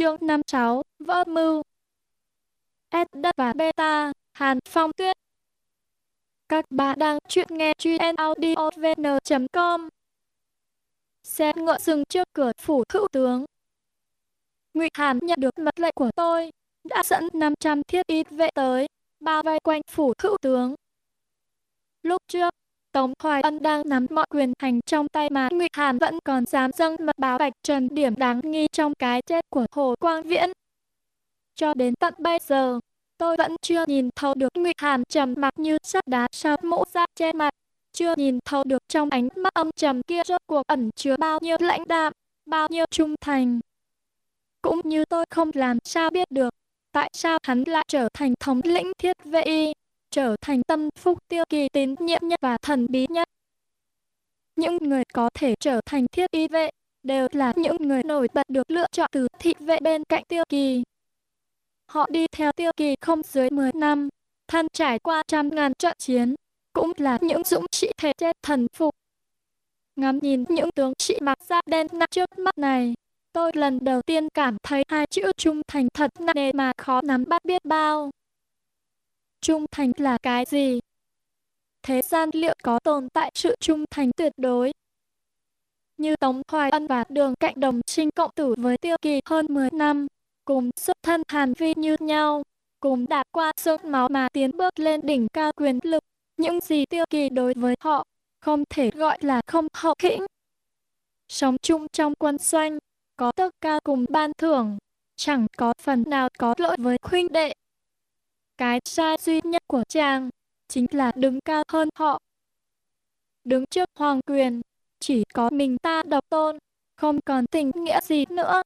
chương 56, vỡ mưu. S đất và beta, Hàn Phong Tuyết. Các bạn đang chuyện nghe chuyện audiovn.com. Xe ngựa dừng trước cửa phủ hữu tướng. Ngụy Hàn nhận được mật lệnh của tôi, đã dẫn 500 thiết ít vệ tới, bao vây quanh phủ hữu tướng. Lúc trước, Tống Hoài Ân đang nắm mọi quyền hành trong tay mà Ngụy Hàn vẫn còn dám dâng mật báo bạch trần điểm đáng nghi trong cái chết của Hồ Quang Viễn. Cho đến tận bây giờ, tôi vẫn chưa nhìn thấu được Ngụy Hàn trầm mặc như sắt đá sau mũ ra che mặt, chưa nhìn thấu được trong ánh mắt âm trầm kia rốt cuộc ẩn chứa bao nhiêu lãnh đạm, bao nhiêu trung thành. Cũng như tôi không làm sao biết được, tại sao hắn lại trở thành thống lĩnh thiết vệ y trở thành tâm phúc tiêu kỳ tín nhiệm nhất và thần bí nhất. Những người có thể trở thành thiết y vệ đều là những người nổi bật được lựa chọn từ thị vệ bên cạnh tiêu kỳ. Họ đi theo tiêu kỳ không dưới 10 năm, thân trải qua trăm ngàn trận chiến, cũng là những dũng sĩ thể chết thần phục. Ngắm nhìn những tướng sĩ mặc da đen nặng trước mắt này, tôi lần đầu tiên cảm thấy hai chữ trung thành thật nặng nề mà khó nắm bắt biết bao trung thành là cái gì? Thế gian liệu có tồn tại sự trung thành tuyệt đối? Như Tống Hoài Ân và Đường Cạnh đồng sinh cộng tử với Tiêu Kỳ hơn 10 năm, cùng xuất thân hàn vi như nhau, cùng đạp qua sốt máu mà tiến bước lên đỉnh cao quyền lực. Những gì Tiêu Kỳ đối với họ, không thể gọi là không hậu khĩnh. Sống chung trong quân doanh, có tất ca cùng ban thưởng, chẳng có phần nào có lỗi với khuynh đệ. Cái sai duy nhất của chàng chính là đứng cao hơn họ. Đứng trước hoàng quyền, chỉ có mình ta độc tôn, không còn tình nghĩa gì nữa.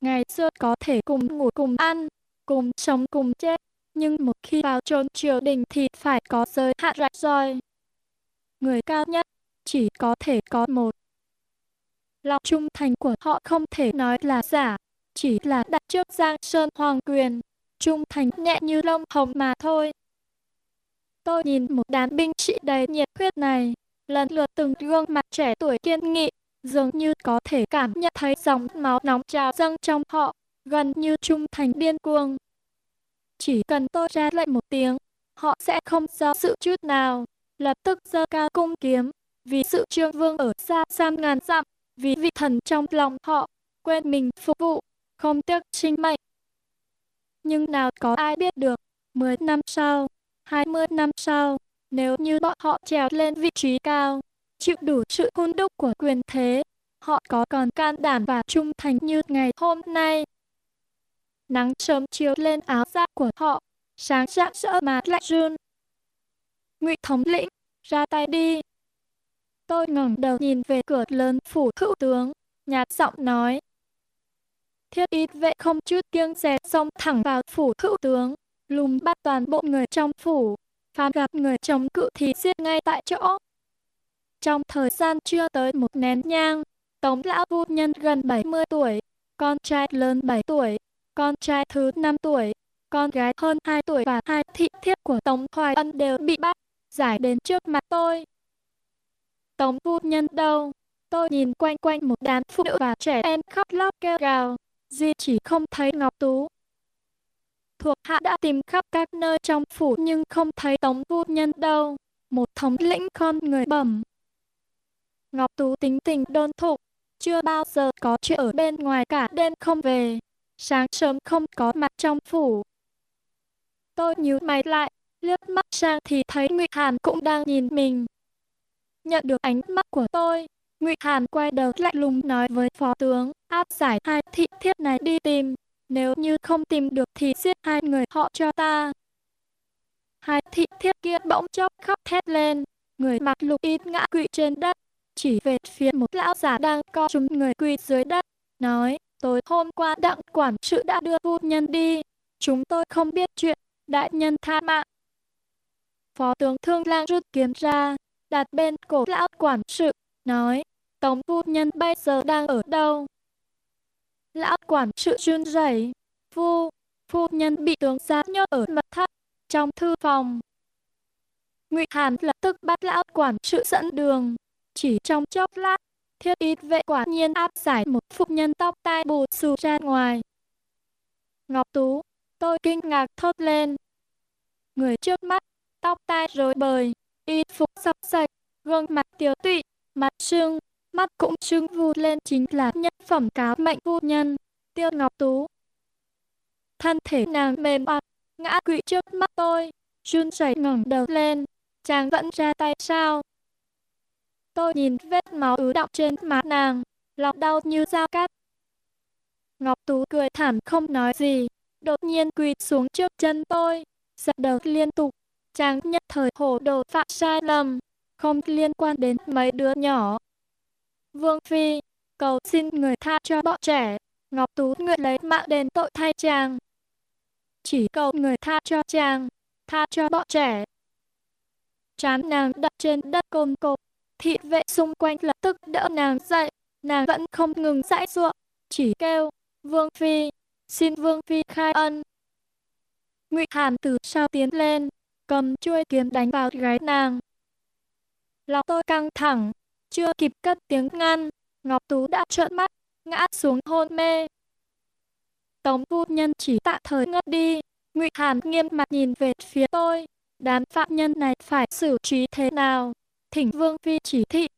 Ngày xưa có thể cùng ngủ cùng ăn, cùng sống cùng chết, nhưng một khi vào trốn triều đình thì phải có giới hạn rạch roi. Người cao nhất chỉ có thể có một. Lòng trung thành của họ không thể nói là giả, chỉ là đặt trước Giang Sơn Hoàng quyền, trung thành nhẹ như lông hồng mà thôi. Tôi nhìn một đám binh sĩ đầy nhiệt huyết này, lần lượt từng gương mặt trẻ tuổi kiên nghị, dường như có thể cảm nhận thấy dòng máu nóng trào dâng trong họ, gần như trung thành điên cuồng. Chỉ cần tôi ra lệnh một tiếng, họ sẽ không do sự chút nào, lập tức giơ cao cung kiếm, vì sự trương vương ở xa xăm ngàn dặm, vì vị thần trong lòng họ, quên mình phục vụ, không tiếc sinh mệnh nhưng nào có ai biết được, 10 năm sau, 20 năm sau, nếu như bọn họ trèo lên vị trí cao, chịu đủ sự hôn đúc của quyền thế, họ có còn can đảm và trung thành như ngày hôm nay. Nắng sớm chiếu lên áo giáp của họ, sáng rạng rỡ mà lạnh run. Ngụy thống lĩnh, ra tay đi. Tôi ngẩng đầu nhìn về cửa lớn phủ hữu tướng, nhạt giọng nói thiết ít vệ không chút kiêng dè xông thẳng vào phủ hữu tướng, lùm bắt toàn bộ người trong phủ, phàm gặp người chống cự thì giết ngay tại chỗ. Trong thời gian chưa tới một nén nhang, Tống lão Vu nhân gần 70 tuổi, con trai lớn 7 tuổi, con trai thứ 5 tuổi, con gái hơn 2 tuổi và hai thị thiếp của Tống Hoài Ân đều bị bắt, giải đến trước mặt tôi. Tống Vu nhân đâu? Tôi nhìn quanh quanh một đám phụ nữ và trẻ em khóc lóc kêu gào, Di chỉ không thấy Ngọc Tú. Thuộc hạ đã tìm khắp các nơi trong phủ nhưng không thấy Tống Phu Nhân đâu. Một thống lĩnh con người bẩm. Ngọc Tú tính tình đôn thục, chưa bao giờ có chuyện ở bên ngoài cả đêm không về. Sáng sớm không có mặt trong phủ. Tôi nhíu mày lại, liếc mắt sang thì thấy Ngụy Hàn cũng đang nhìn mình. Nhận được ánh mắt của tôi, Ngụy Hàn quay đầu lạnh lùng nói với phó tướng, áp giải hai thị thiếp này đi tìm, nếu như không tìm được thì giết hai người họ cho ta. Hai thị thiếp kia bỗng chốc khóc thét lên, người mặc lục y ngã quỵ trên đất, chỉ về phía một lão già đang co chúng người quỳ dưới đất, nói, tối hôm qua đặng quản sự đã đưa phu nhân đi, chúng tôi không biết chuyện, đại nhân tha mạng. Phó tướng Thương Lang rút kiếm ra, đặt bên cổ lão quản sự, nói, Tống phu nhân bây giờ đang ở đâu? Lão quản sự run rẩy, phu, phu nhân bị tướng gia nhốt ở mật thất, trong thư phòng. Ngụy Hàn lập tức bắt lão quản sự dẫn đường, chỉ trong chốc lát, thiết ít vệ quả nhiên áp giải một phụ nhân tóc tai bù xù ra ngoài. Ngọc Tú, tôi kinh ngạc thốt lên. Người trước mắt, tóc tai rối bời, y phục sọc sạch, gương mặt tiếu tụy, mặt sưng, mắt cũng sưng vụt lên chính là nhân phẩm cáo mệnh vô nhân, Tiêu Ngọc Tú. Thân thể nàng mềm mại ngã quỵ trước mắt tôi, run rẩy ngẩng đầu lên, chàng vẫn ra tay sao? Tôi nhìn vết máu ứ đọng trên má nàng, lòng đau như dao cắt. Ngọc Tú cười thảm không nói gì, đột nhiên quỳ xuống trước chân tôi, giật đầu liên tục. Chàng nhất thời hồ đồ phạm sai lầm, không liên quan đến mấy đứa nhỏ. Vương Phi, cầu xin người tha cho bọn trẻ, Ngọc Tú nguyện lấy mạng đền tội thay chàng. Chỉ cầu người tha cho chàng, tha cho bọn trẻ. Chán nàng đặt trên đất côn cột, thị vệ xung quanh lập tức đỡ nàng dậy, nàng vẫn không ngừng dãi ruộng, chỉ kêu, Vương Phi, xin Vương Phi khai ân. Ngụy Hàn từ sau tiến lên, cầm chuôi kiếm đánh vào gáy nàng. Lòng tôi căng thẳng, chưa kịp cất tiếng ngăn, Ngọc Tú đã trợn mắt, ngã xuống hôn mê. Tống phu nhân chỉ tạm thời ngất đi, Ngụy Hàn nghiêm mặt nhìn về phía tôi, đám phạm nhân này phải xử trí thế nào? Thỉnh Vương Phi chỉ thị.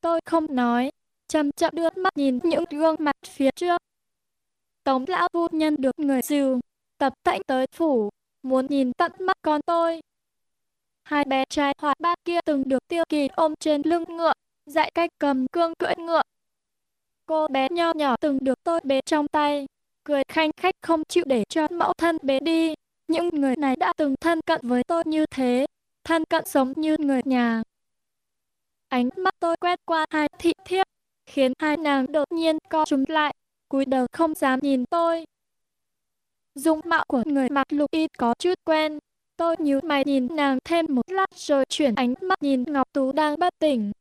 Tôi không nói, chậm chậm đưa mắt nhìn những gương mặt phía trước. Tống lão phu nhân được người dìu, tập tạnh tới phủ, muốn nhìn tận mắt con tôi. Hai bé trai hoặc ba kia từng được tiêu kỳ ôm trên lưng ngựa, dạy cách cầm cương cưỡi ngựa. Cô bé nho nhỏ từng được tôi bế trong tay, cười khanh khách không chịu để cho mẫu thân bế đi. Những người này đã từng thân cận với tôi như thế, thân cận sống như người nhà. Ánh mắt tôi quét qua hai thị thiếp, khiến hai nàng đột nhiên co chúng lại, cúi đầu không dám nhìn tôi. Dung mạo của người mặc lục y có chút quen, tôi nhíu mày nhìn nàng thêm một lát rồi chuyển ánh mắt nhìn Ngọc Tú đang bất tỉnh.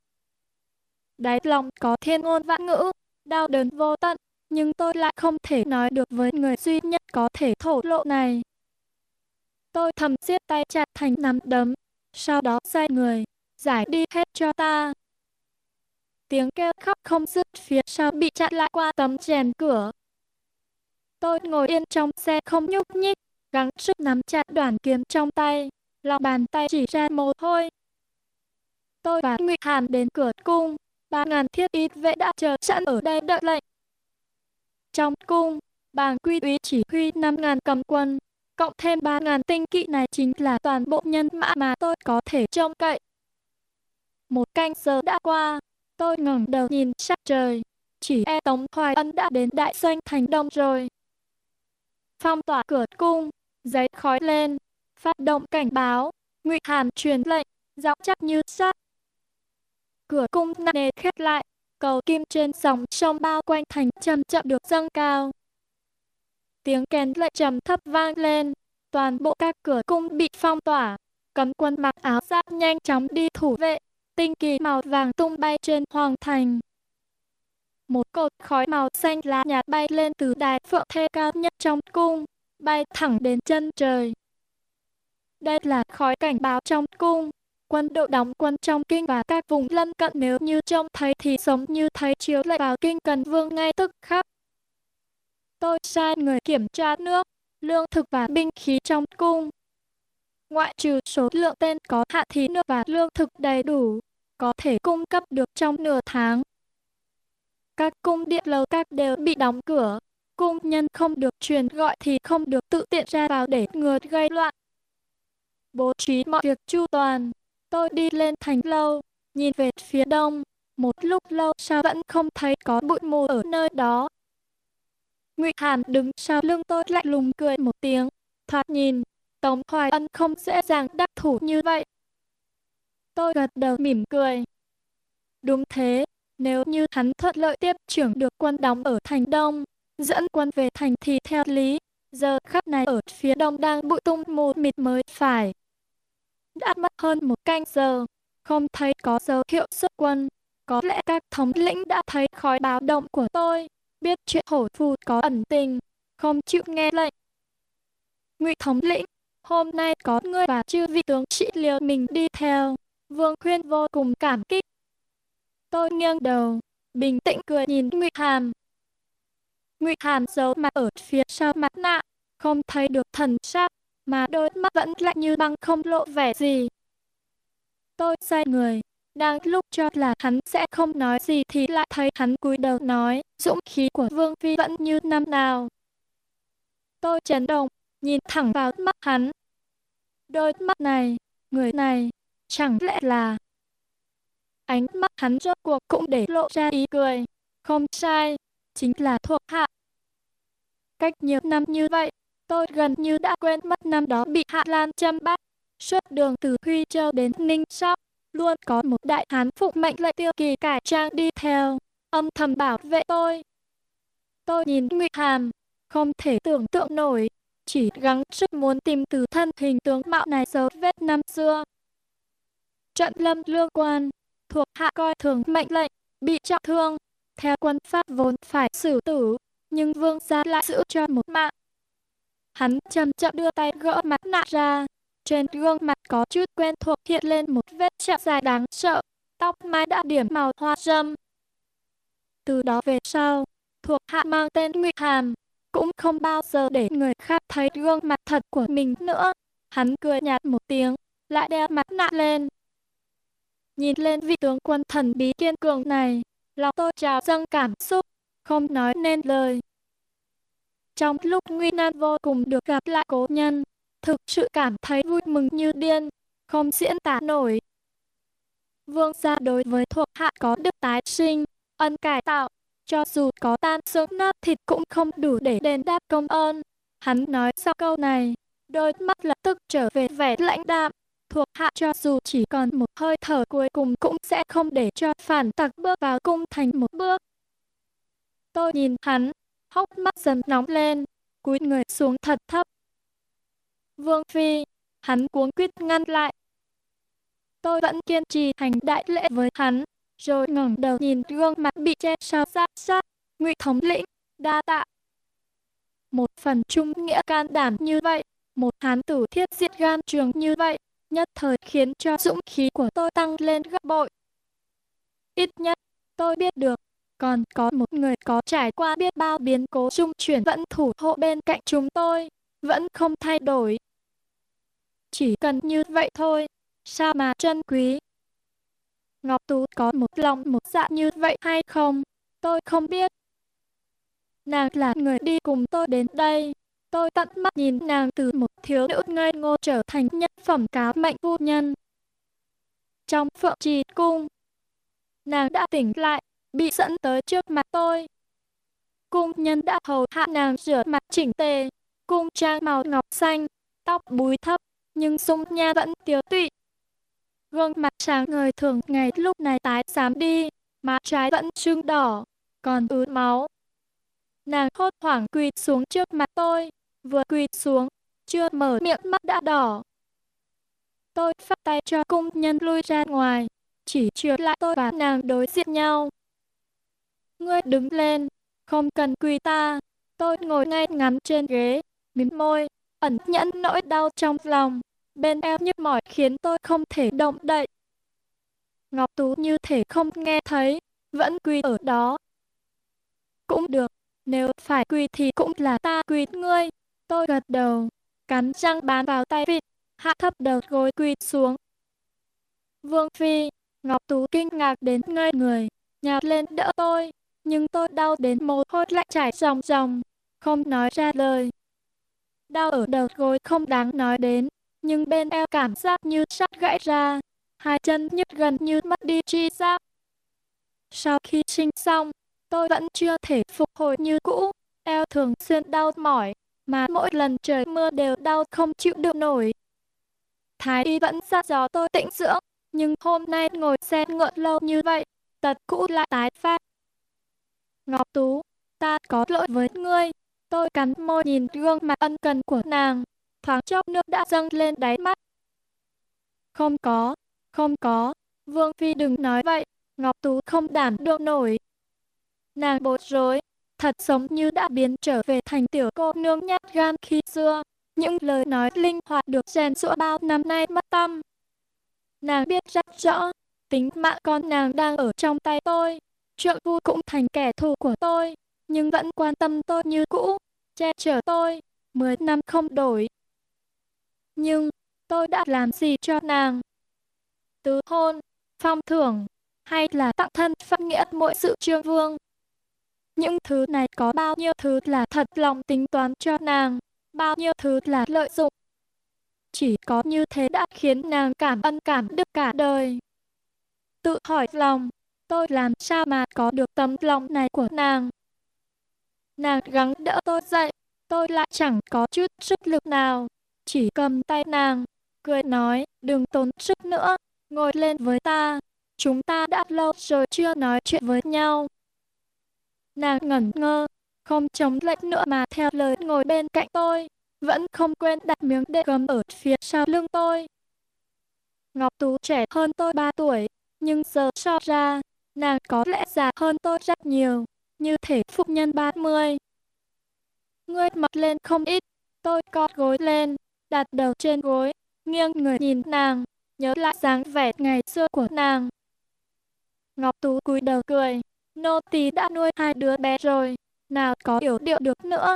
Đáy lòng có thiên ngôn vạn ngữ, đau đớn vô tận, nhưng tôi lại không thể nói được với người duy nhất có thể thổ lộ này. Tôi thầm siết tay chặt thành nắm đấm, sau đó xoay người, giải đi hết cho ta. Tiếng kêu khóc không dứt phía sau bị chặn lại qua tấm chèn cửa. Tôi ngồi yên trong xe không nhúc nhích, gắng sức nắm chặt đoàn kiếm trong tay, lòng bàn tay chỉ ra mồ hôi. Tôi và Ngụy Hàn đến cửa cung, ba ngàn thiết ít vệ đã chờ sẵn ở đây đợi lệnh. Trong cung, bàng quy úy chỉ huy năm ngàn cầm quân, cộng thêm ba ngàn tinh kỵ này chính là toàn bộ nhân mã mà tôi có thể trông cậy. Một canh giờ đã qua, tôi ngẩng đầu nhìn sắc trời, chỉ e Tống Hoài Ân đã đến đại doanh thành đông rồi. Phong tỏa cửa cung, giấy khói lên, phát động cảnh báo, Ngụy Hàn truyền lệnh, giọng chắc như sắt. Cửa cung nặng nề khép lại, cầu kim trên dòng sông bao quanh thành chậm chậm được dâng cao. Tiếng kèn lệnh trầm thấp vang lên, toàn bộ các cửa cung bị phong tỏa, cấm quân mặc áo giáp nhanh chóng đi thủ vệ, tinh kỳ màu vàng tung bay trên hoàng thành. Một cột khói màu xanh lá nhạt bay lên từ đài phượng thê cao nhất trong cung, bay thẳng đến chân trời. Đây là khói cảnh báo trong cung. Quân đội đóng quân trong kinh và các vùng lân cận nếu như trông thấy thì giống như thấy chiếu lệnh vào kinh cần vương ngay tức khắc. Tôi sai người kiểm tra nước, lương thực và binh khí trong cung. Ngoại trừ số lượng tên có hạ thí nước và lương thực đầy đủ, có thể cung cấp được trong nửa tháng. Các cung điện lầu các đều bị đóng cửa, cung nhân không được truyền gọi thì không được tự tiện ra vào để ngừa gây loạn. Bố trí mọi việc chu toàn, tôi đi lên thành lâu, nhìn về phía đông, một lúc lâu sau vẫn không thấy có bụi mù ở nơi đó. Ngụy Hàn đứng sau lưng tôi lạnh lùng cười một tiếng, thoạt nhìn, Tống Hoài Ân không dễ dàng đắc thủ như vậy. Tôi gật đầu mỉm cười. Đúng thế, nếu như hắn thuận lợi tiếp trưởng được quân đóng ở thành đông, dẫn quân về thành thì theo lý, giờ khắp này ở phía đông đang bụi tung mù mịt mới phải. Đã mất hơn một canh giờ, không thấy có dấu hiệu xuất quân. Có lẽ các thống lĩnh đã thấy khói báo động của tôi, biết chuyện hổ phù có ẩn tình, không chịu nghe lệnh. Ngụy thống lĩnh, hôm nay có ngươi và chư vị tướng sĩ liều mình đi theo, vương khuyên vô cùng cảm kích. Tôi nghiêng đầu, bình tĩnh cười nhìn Ngụy Hàm. Ngụy Hàm giấu mặt ở phía sau mặt nạ, không thấy được thần sắc, mà đôi mắt vẫn lạnh như băng không lộ vẻ gì. Tôi say người, đang lúc cho là hắn sẽ không nói gì thì lại thấy hắn cúi đầu nói, dũng khí của Vương Phi vẫn như năm nào. Tôi chấn động, nhìn thẳng vào mắt hắn. Đôi mắt này, người này, chẳng lẽ là... Ánh mắt hắn rốt cuộc cũng để lộ ra ý cười. Không sai, chính là thuộc hạ. Cách nhiều năm như vậy, tôi gần như đã quên mất năm đó bị Hạ Lan châm bắt. Suốt đường từ Huy Châu đến Ninh Sóc, luôn có một đại hán phục mệnh lệnh tiêu kỳ cải trang đi theo, âm thầm bảo vệ tôi. Tôi nhìn Ngụy Hàm, không thể tưởng tượng nổi, chỉ gắng sức muốn tìm từ thân hình tướng mạo này dấu vết năm xưa. Trận lâm lương quan, thuộc hạ coi thường mệnh lệnh, bị trọng thương, theo quân pháp vốn phải xử tử, nhưng vương gia lại giữ cho một mạng. Hắn chậm chậm đưa tay gỡ mặt nạ ra, trên gương mặt có chút quen thuộc hiện lên một vết chạm dài đáng sợ, tóc mai đã điểm màu hoa râm. Từ đó về sau, thuộc hạ mang tên Ngụy Hàm, cũng không bao giờ để người khác thấy gương mặt thật của mình nữa. Hắn cười nhạt một tiếng, lại đeo mặt nạ lên. Nhìn lên vị tướng quân thần bí kiên cường này, lòng tôi trào dâng cảm xúc, không nói nên lời. Trong lúc nguy nan vô cùng được gặp lại cố nhân, thực sự cảm thấy vui mừng như điên, không diễn tả nổi. Vương gia đối với thuộc hạ có đức tái sinh, ân cải tạo, cho dù có tan xương nát thịt cũng không đủ để đền đáp công ơn. Hắn nói sau câu này, đôi mắt lập tức trở về vẻ lãnh đạm. Thuộc hạ cho dù chỉ còn một hơi thở cuối cùng cũng sẽ không để cho phản tặc bước vào cung thành một bước. Tôi nhìn hắn, hốc mắt dần nóng lên, cúi người xuống thật thấp. Vương Phi, hắn cuống quyết ngăn lại. Tôi vẫn kiên trì hành đại lễ với hắn, rồi ngẩng đầu nhìn gương mặt bị che sao sát sát, ngụy thống lĩnh, đa tạ. Một phần trung nghĩa can đảm như vậy, một hán tử thiết diệt gan trường như vậy, nhất thời khiến cho dũng khí của tôi tăng lên gấp bội. Ít nhất, tôi biết được, còn có một người có trải qua biết bao biến cố trung chuyển vẫn thủ hộ bên cạnh chúng tôi, vẫn không thay đổi. Chỉ cần như vậy thôi, sao mà trân quý. Ngọc Tú có một lòng một dạ như vậy hay không? Tôi không biết. Nàng là người đi cùng tôi đến đây. Tôi tận mắt nhìn nàng từ một thiếu nữ ngây ngô trở thành nhân phẩm cáo mệnh phu nhân. Trong phượng trì cung, nàng đã tỉnh lại, bị dẫn tới trước mặt tôi. Cung nhân đã hầu hạ nàng rửa mặt chỉnh tề, cung trang màu ngọc xanh, tóc búi thấp, nhưng dung nha vẫn tiếu tụy, Gương mặt sáng ngời thường ngày lúc này tái xám đi, má trái vẫn sưng đỏ, còn ứ máu. Nàng hốt hoảng quỳ xuống trước mặt tôi, vừa quỳ xuống, chưa mở miệng mắt đã đỏ. Tôi phát tay cho cung nhân lui ra ngoài, chỉ chưa lại tôi và nàng đối diện nhau. Ngươi đứng lên, không cần quỳ ta. Tôi ngồi ngay ngắn trên ghế, mím môi, ẩn nhẫn nỗi đau trong lòng bên eo nhức mỏi khiến tôi không thể động đậy. Ngọc Tú như thể không nghe thấy, vẫn quỳ ở đó. Cũng được, nếu phải quỳ thì cũng là ta quỳ ngươi. Tôi gật đầu, cắn răng bám vào tay vịt, hạ thấp đầu gối quỳ xuống. Vương Phi, Ngọc Tú kinh ngạc đến ngây người, nhào lên đỡ tôi, nhưng tôi đau đến mồ hôi lạnh chảy ròng ròng, không nói ra lời. Đau ở đầu gối không đáng nói đến, nhưng bên eo cảm giác như sắp gãy ra, hai chân nhức gần như mất đi chi giác. Sau khi sinh xong, tôi vẫn chưa thể phục hồi như cũ, eo thường xuyên đau mỏi, mà mỗi lần trời mưa đều đau không chịu được nổi. Thái y vẫn dặn dò tôi tĩnh dưỡng, nhưng hôm nay ngồi xe ngựa lâu như vậy, tật cũ lại tái phát. Ngọc Tú, ta có lỗi với ngươi. Tôi cắn môi nhìn gương mặt ân cần của nàng, thoáng chốc nước đã dâng lên đáy mắt. Không có, không có, Vương Phi đừng nói vậy, Ngọc Tú không đảm đương nổi. Nàng bối rối, thật giống như đã biến trở về thành tiểu cô nương nhát gan khi xưa. Những lời nói linh hoạt được rèn rũa bao năm nay mất tâm. Nàng biết rất rõ, tính mạng con nàng đang ở trong tay tôi. Trượng phu cũng thành kẻ thù của tôi, nhưng vẫn quan tâm tôi như cũ, che chở tôi, mười năm không đổi. Nhưng, tôi đã làm gì cho nàng? Tứ hôn, phong thưởng, hay là tặng thân pháp nghĩa mỗi sự trương vương? Những thứ này có bao nhiêu thứ là thật lòng tính toán cho nàng, bao nhiêu thứ là lợi dụng. Chỉ có như thế đã khiến nàng cảm ân cảm đức cả đời. Tự hỏi lòng, tôi làm sao mà có được tấm lòng này của nàng? Nàng gắng đỡ tôi dậy, tôi lại chẳng có chút sức lực nào. Chỉ cầm tay nàng, cười nói, đừng tốn sức nữa, ngồi lên với ta. Chúng ta đã lâu rồi chưa nói chuyện với nhau. Nàng ngẩn ngơ, không chống lệnh nữa mà theo lời ngồi bên cạnh tôi, vẫn không quên đặt miếng đệm gầm ở phía sau lưng tôi. Ngọc Tú trẻ hơn tôi 3 tuổi, nhưng giờ so ra, nàng có lẽ già hơn tôi rất nhiều, như thể phụ nhân 30. Ngươi mập lên không ít, tôi co gối lên, đặt đầu trên gối, nghiêng người nhìn nàng, nhớ lại dáng vẻ ngày xưa của nàng. Ngọc Tú cúi đầu cười, nô tỳ đã nuôi hai đứa bé rồi, nào có hiểu điệu được nữa.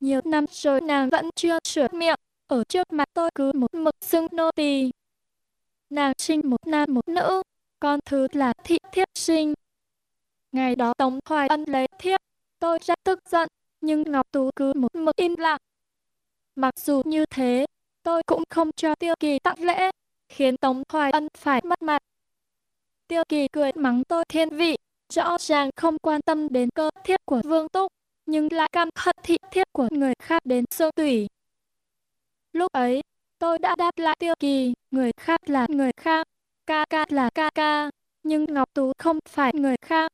Nhiều năm rồi nàng vẫn chưa sửa miệng, ở trước mặt tôi cứ một mực xưng nô tỳ. Nàng sinh một nam một nữ, con thứ là thị thiếp sinh. Ngày đó Tống Hoài Ân lấy thiếp, tôi rất tức giận, nhưng Ngọc Tú cứ một mực im lặng. Mặc dù như thế, tôi cũng không cho Tiêu Kỳ tặng lễ, khiến Tống Hoài Ân phải mất mặt. Tiêu Kỳ cười mắng tôi thiên vị, rõ ràng không quan tâm đến cơ thiếp của Vương Túc, nhưng lại căm hận thị thiếp của người khác đến xương tủy. Lúc ấy, tôi đã đáp lại Tiêu Kỳ, người khác là người khác, ca ca là ca ca, nhưng Ngọc Tú không phải người khác.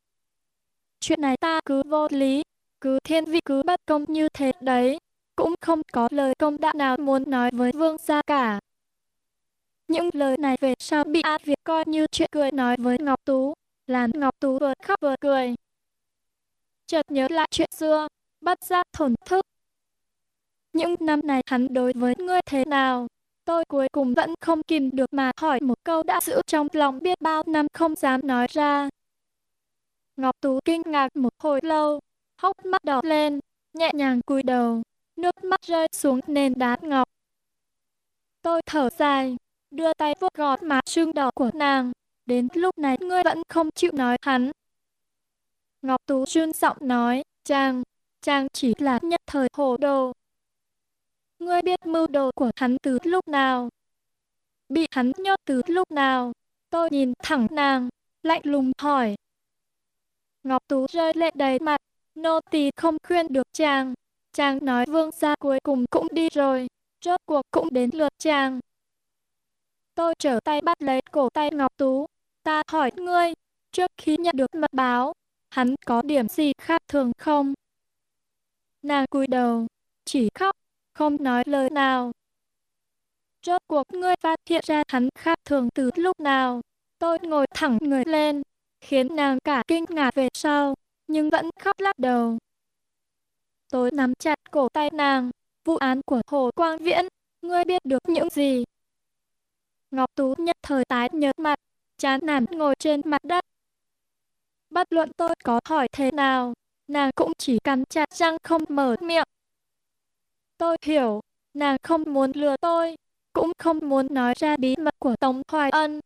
Chuyện này ta cứ vô lý, cứ thiên vị cứ bất công như thế đấy, cũng không có lời công đạo nào muốn nói với vương gia cả. Những lời này về sau bị A Việt coi như chuyện cười nói với Ngọc Tú, làm Ngọc Tú vừa khóc vừa cười. Chợt nhớ lại chuyện xưa, bắt giác thổn thức. Những năm này hắn đối với ngươi thế nào? Tôi cuối cùng vẫn không kìm được mà hỏi một câu đã giữ trong lòng biết bao năm không dám nói ra. Ngọc Tú kinh ngạc một hồi lâu, hốc mắt đỏ lên, nhẹ nhàng cúi đầu, nước mắt rơi xuống nền đá ngọc. Tôi thở dài, đưa tay vuốt gọt má sưng đỏ của nàng. Đến lúc này ngươi vẫn không chịu nói hắn. Ngọc Tú run giọng nói, chàng, chàng chỉ là nhất thời hồ đồ. Ngươi biết mưu đồ của hắn từ lúc nào? Bị hắn nhốt từ lúc nào? Tôi nhìn thẳng nàng, lạnh lùng hỏi. Ngọc Tú rơi lệ đầy mặt, nô tỳ không khuyên được chàng. Chàng nói vương gia cuối cùng cũng đi rồi, rốt cuộc cũng đến lượt chàng. Tôi trở tay bắt lấy cổ tay Ngọc Tú. Ta hỏi ngươi, trước khi nhận được mật báo, hắn có điểm gì khác thường không? Nàng cúi đầu, chỉ khóc, không nói lời nào. Rốt cuộc ngươi phát hiện ra hắn khác thường từ lúc nào? Tôi ngồi thẳng người lên, khiến nàng cả kinh ngạc về sau, nhưng vẫn khóc lắc đầu. Tôi nắm chặt cổ tay nàng, vụ án của Hồ Quang Viễn, ngươi biết được những gì? Ngọc Tú nhất thời tái nhợt mặt, chán nản ngồi trên mặt đất. Bất luận tôi có hỏi thế nào, nàng cũng chỉ cắn chặt răng không mở miệng. Tôi hiểu, nàng không muốn lừa tôi, cũng không muốn nói ra bí mật của Tống Hoài Ân.